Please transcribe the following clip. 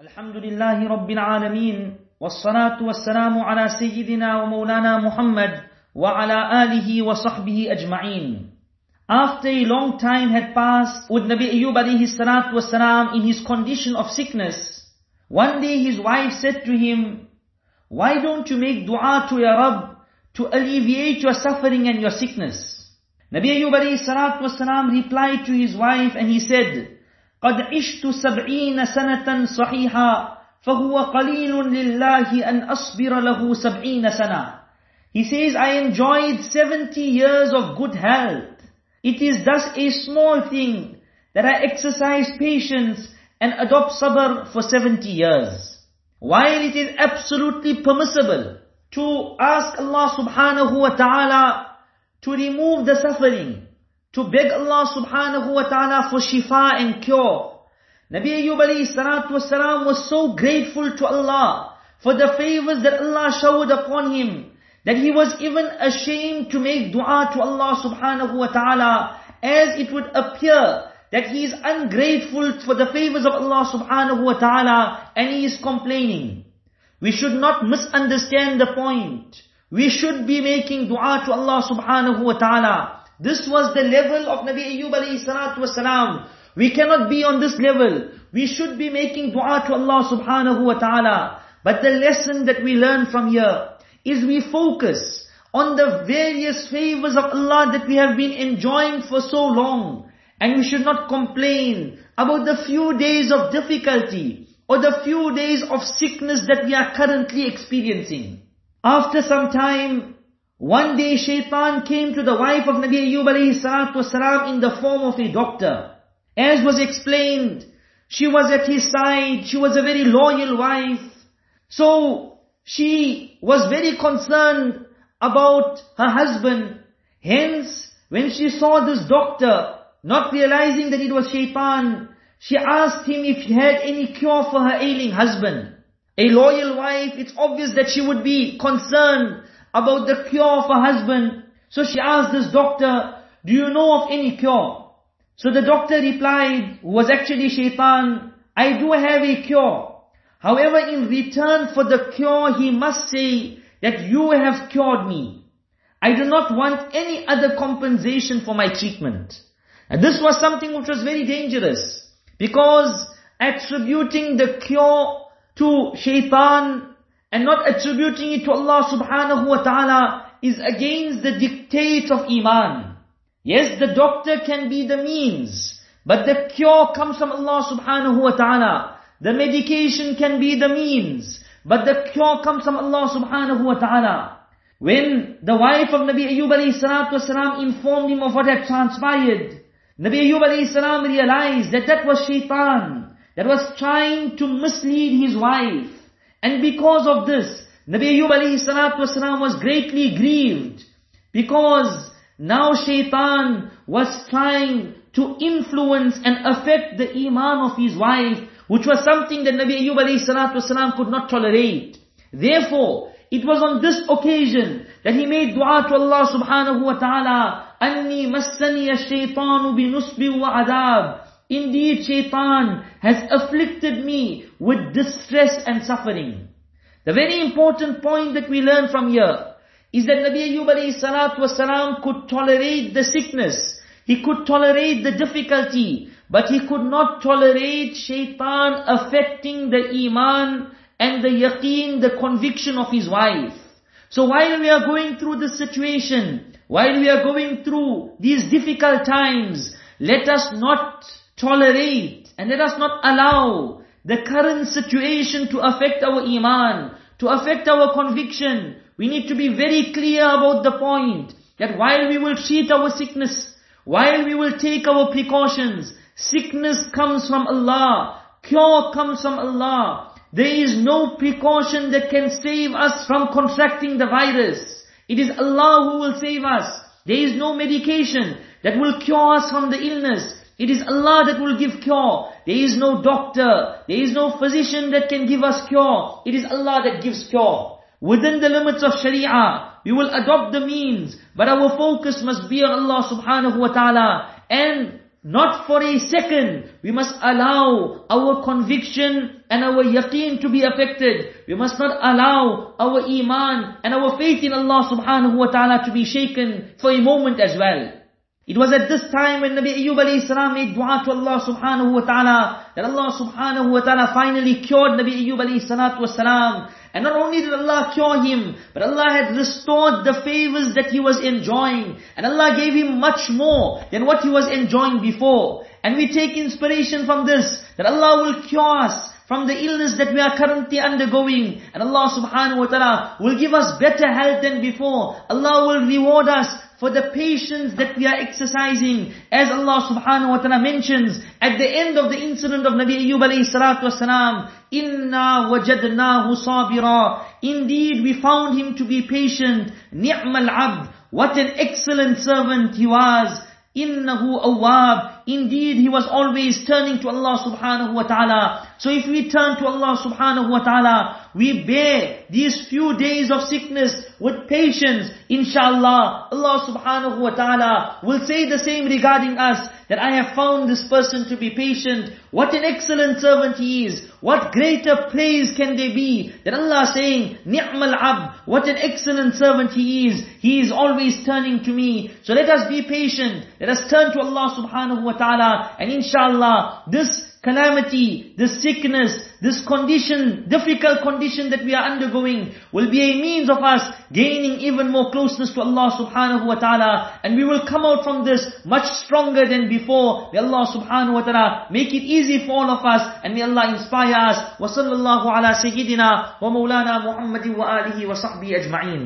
الحمد لله رب العالمين والصلاة والسلام على سيدنا ومولانا محمد وعلى آله وصحبه أجمعين After a long time had passed with Nabi Ayyub alayhi salatu wasalam in his condition of sickness, one day his wife said to him, Why don't you make dua to your Rabb to alleviate your suffering and your sickness? Nabi Ayyub alayhi salatu wasalam replied to his wife and he said, قد عشت سبعين سنة صحيحا فهو قليل لله أن أصبر له سبعين سنة He says, I enjoyed 70 years of good health. It is thus a small thing that I exercise patience and adopt sabr for 70 years. While it is absolutely permissible to ask Allah subhanahu wa ta'ala to remove the suffering, to beg Allah subhanahu wa ta'ala for shifa and cure. Nabi Ayyub salatu wasalam was so grateful to Allah for the favors that Allah showered upon him, that he was even ashamed to make dua to Allah subhanahu wa ta'ala, as it would appear that he is ungrateful for the favors of Allah subhanahu wa ta'ala, and he is complaining. We should not misunderstand the point. We should be making dua to Allah subhanahu wa ta'ala. This was the level of Nabi Ayyub alayhi salatu wasalam. We cannot be on this level. We should be making dua to Allah subhanahu wa ta'ala. But the lesson that we learn from here is we focus on the various favors of Allah that we have been enjoying for so long. And we should not complain about the few days of difficulty or the few days of sickness that we are currently experiencing. After some time, one day shaitan came to the wife of Nabi Ayyub alayhi salatu wasalam in the form of a doctor. As was explained, she was at his side, she was a very loyal wife. So, she was very concerned about her husband. Hence, when she saw this doctor, not realizing that it was shaitan, she asked him if he had any cure for her ailing husband. A loyal wife, it's obvious that she would be concerned about the cure for husband. So she asked this doctor, do you know of any cure? So the doctor replied, was actually shaitan, I do have a cure. However, in return for the cure, he must say that you have cured me. I do not want any other compensation for my treatment. And this was something which was very dangerous. Because attributing the cure to shaitan and not attributing it to Allah subhanahu wa ta'ala is against the dictates of Iman. Yes, the doctor can be the means, but the cure comes from Allah subhanahu wa ta'ala. The medication can be the means, but the cure comes from Allah subhanahu wa ta'ala. When the wife of Nabi Ayyub alayhi salatu wasalam informed him of what had transpired, Nabi Ayyub alayhi salam realized that that was shaitan, that was trying to mislead his wife. And because of this, Nabi Ayyub alayhi salatu wasalam was greatly grieved. Because now shaitan was trying to influence and affect the iman of his wife, which was something that Nabi Ayyub alayhi salatu wasalam could not tolerate. Therefore, it was on this occasion that he made dua to Allah subhanahu wa ta'ala, أَنِّي مَسَّنِيَ الشَّيْطَانُ بِنُصْبٍ وَعَذَابٍ Indeed, shaitan has afflicted me with distress and suffering. The very important point that we learn from here is that Nabi Ayyub alayhi salatu could tolerate the sickness. He could tolerate the difficulty, but he could not tolerate shaitan affecting the iman and the yaqeen, the conviction of his wife. So while we are going through this situation, while we are going through these difficult times, let us not tolerate and let us not allow the current situation to affect our iman, to affect our conviction. We need to be very clear about the point that while we will treat our sickness, while we will take our precautions, sickness comes from Allah, cure comes from Allah. There is no precaution that can save us from contracting the virus. It is Allah who will save us. There is no medication that will cure us from the illness. It is Allah that will give cure. There is no doctor. There is no physician that can give us cure. It is Allah that gives cure. Within the limits of Sharia, we will adopt the means, but our focus must be on Allah subhanahu wa ta'ala. And not for a second. We must allow our conviction and our yaqeen to be affected. We must not allow our iman and our faith in Allah subhanahu wa ta'ala to be shaken for a moment as well. It was at this time when Nabi Ayyub alayhi salam made dua to Allah subhanahu wa ta'ala, that Allah subhanahu wa ta'ala finally cured Nabi Ayyub alayhi salatu wasalam. And not only did Allah cure him, but Allah had restored the favors that he was enjoying. And Allah gave him much more than what he was enjoying before. And we take inspiration from this, that Allah will cure us from the illness that we are currently undergoing. And Allah subhanahu wa ta'ala will give us better health than before. Allah will reward us for the patience that we are exercising. As Allah subhanahu wa ta'ala mentions at the end of the incident of Nabi Ayyub alayhi salatu wasalam, Inna wajadnahu sabira. Indeed, we found him to be patient. Ni'mal abd. What an excellent servant he was. Innahu awwab. Indeed, he was always turning to Allah subhanahu wa ta'ala. So if we turn to Allah subhanahu wa ta'ala, we bear these few days of sickness with patience, inshallah, Allah subhanahu wa ta'ala will say the same regarding us, that I have found this person to be patient. What an excellent servant he is. What greater praise can there be? That Allah saying, Ni'mal abd, what an excellent servant he is. He is always turning to me. So let us be patient. Let us turn to Allah subhanahu wa ta'ala. And inshallah, this calamity, this sickness, this condition, difficult condition that we are undergoing will be a means of us gaining even more closeness to Allah subhanahu wa ta'ala and we will come out from this much stronger than before. May Allah subhanahu wa ta'ala make it easy for all of us and may Allah inspire us. Sayyidina wa maulana Muhammadin wa alihi wa sahbihi ajma'in.